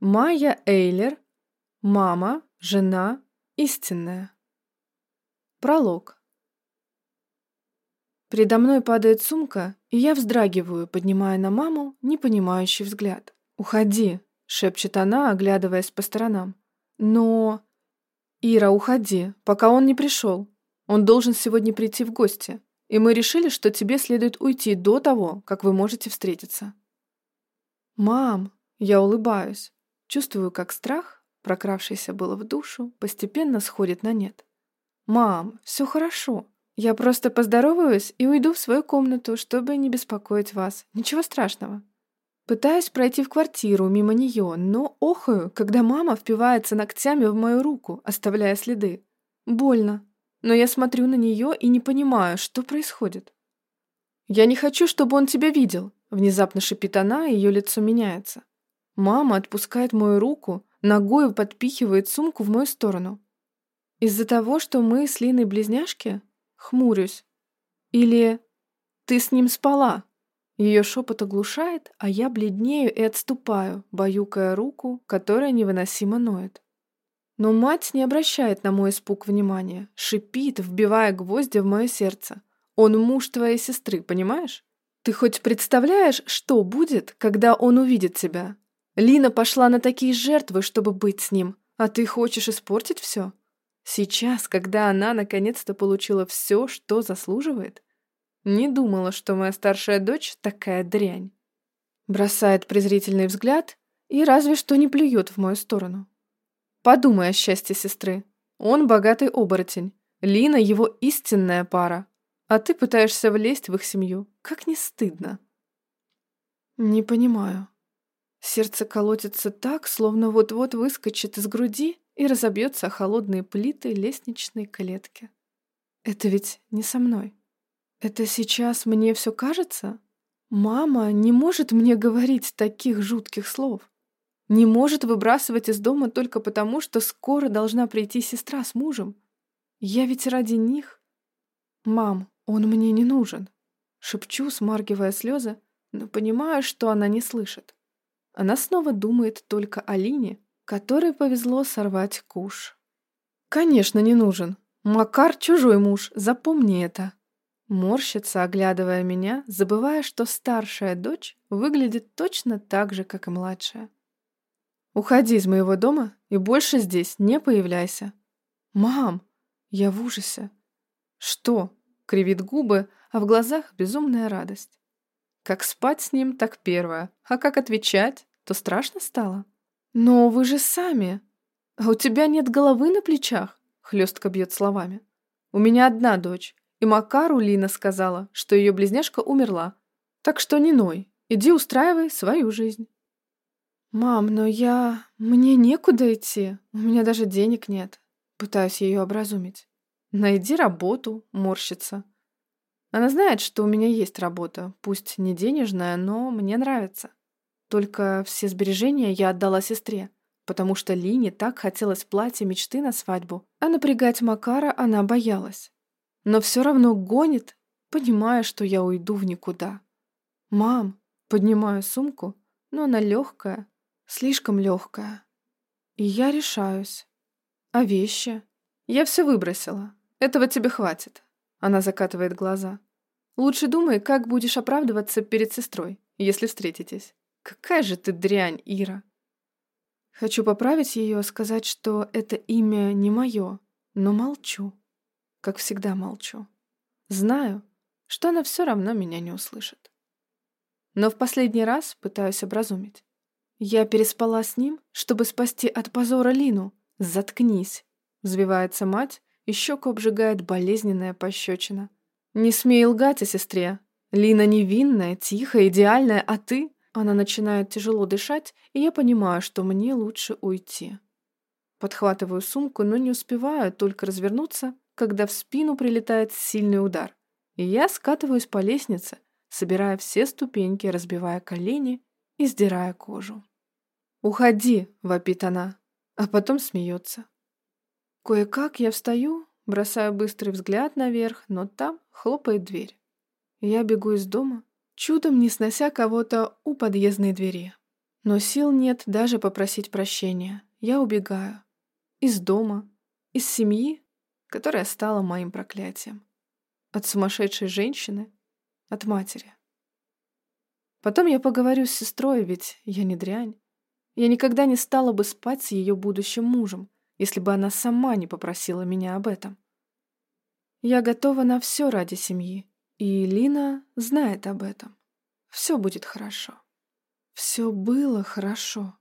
Майя Эйлер, мама, жена, истинная. Пролог. Передо мной падает сумка, и я вздрагиваю, поднимая на маму непонимающий взгляд. «Уходи», — шепчет она, оглядываясь по сторонам. «Но...» «Ира, уходи, пока он не пришел. Он должен сегодня прийти в гости, и мы решили, что тебе следует уйти до того, как вы можете встретиться». «Мам!» Я улыбаюсь. Чувствую, как страх, прокравшийся было в душу, постепенно сходит на нет. «Мам, все хорошо. Я просто поздороваюсь и уйду в свою комнату, чтобы не беспокоить вас. Ничего страшного». Пытаюсь пройти в квартиру мимо нее, но охаю, когда мама впивается ногтями в мою руку, оставляя следы. Больно. Но я смотрю на нее и не понимаю, что происходит. «Я не хочу, чтобы он тебя видел», — внезапно шипит она, и ее лицо меняется. Мама отпускает мою руку, ногой подпихивает сумку в мою сторону. Из-за того, что мы с Линой близняшки? Хмурюсь. Или ты с ним спала? Ее шепот оглушает, а я бледнею и отступаю, баюкая руку, которая невыносимо ноет. Но мать не обращает на мой испуг внимания, шипит, вбивая гвозди в мое сердце. Он муж твоей сестры, понимаешь? Ты хоть представляешь, что будет, когда он увидит тебя? Лина пошла на такие жертвы, чтобы быть с ним, а ты хочешь испортить все? Сейчас, когда она наконец-то получила все, что заслуживает? Не думала, что моя старшая дочь такая дрянь. Бросает презрительный взгляд и разве что не плюет в мою сторону. Подумай о счастье сестры. Он богатый оборотень. Лина его истинная пара. А ты пытаешься влезть в их семью. Как не стыдно. Не понимаю. Сердце колотится так, словно вот-вот выскочит из груди и разобьется о холодные плиты лестничной клетки. Это ведь не со мной. Это сейчас мне все кажется? Мама не может мне говорить таких жутких слов. Не может выбрасывать из дома только потому, что скоро должна прийти сестра с мужем. Я ведь ради них. Мам, он мне не нужен. Шепчу, смаргивая слезы, но понимаю, что она не слышит. Она снова думает только о Лине, которой повезло сорвать куш. Конечно, не нужен. Макар чужой муж, запомни это. Морщится, оглядывая меня, забывая, что старшая дочь выглядит точно так же, как и младшая. «Уходи из моего дома и больше здесь не появляйся». «Мам!» Я в ужасе. «Что?» — кривит губы, а в глазах безумная радость. Как спать с ним, так первое. А как отвечать, то страшно стало. «Но вы же сами! А у тебя нет головы на плечах?» — хлестко бьет словами. «У меня одна дочь, и Макару Лина сказала, что ее близняшка умерла. Так что не ной, иди устраивай свою жизнь. «Мам, но я... Мне некуда идти, у меня даже денег нет». Пытаюсь ее образумить. «Найди работу», — морщится. Она знает, что у меня есть работа, пусть не денежная, но мне нравится. Только все сбережения я отдала сестре, потому что Лине так хотелось платье мечты на свадьбу, а напрягать Макара она боялась но все равно гонит, понимая, что я уйду в никуда. «Мам!» Поднимаю сумку, но она легкая, слишком легкая. И я решаюсь. А вещи? Я все выбросила. Этого тебе хватит. Она закатывает глаза. Лучше думай, как будешь оправдываться перед сестрой, если встретитесь. Какая же ты дрянь, Ира. Хочу поправить ее, сказать, что это имя не мое, но молчу как всегда молчу. Знаю, что она все равно меня не услышит. Но в последний раз пытаюсь образумить. Я переспала с ним, чтобы спасти от позора Лину. Заткнись. Взвивается мать, и щеку обжигает болезненная пощечина. Не смей лгать о сестре. Лина невинная, тихая, идеальная, а ты... Она начинает тяжело дышать, и я понимаю, что мне лучше уйти. Подхватываю сумку, но не успеваю только развернуться, когда в спину прилетает сильный удар, и я скатываюсь по лестнице, собирая все ступеньки, разбивая колени и сдирая кожу. «Уходи!» — вопит она, а потом смеется. Кое-как я встаю, бросаю быстрый взгляд наверх, но там хлопает дверь. Я бегу из дома, чудом не снося кого-то у подъездной двери. Но сил нет даже попросить прощения. Я убегаю. Из дома, из семьи, которая стала моим проклятием. От сумасшедшей женщины, от матери. Потом я поговорю с сестрой, ведь я не дрянь. Я никогда не стала бы спать с ее будущим мужем, если бы она сама не попросила меня об этом. Я готова на все ради семьи, и Лина знает об этом. Все будет хорошо. Все было хорошо.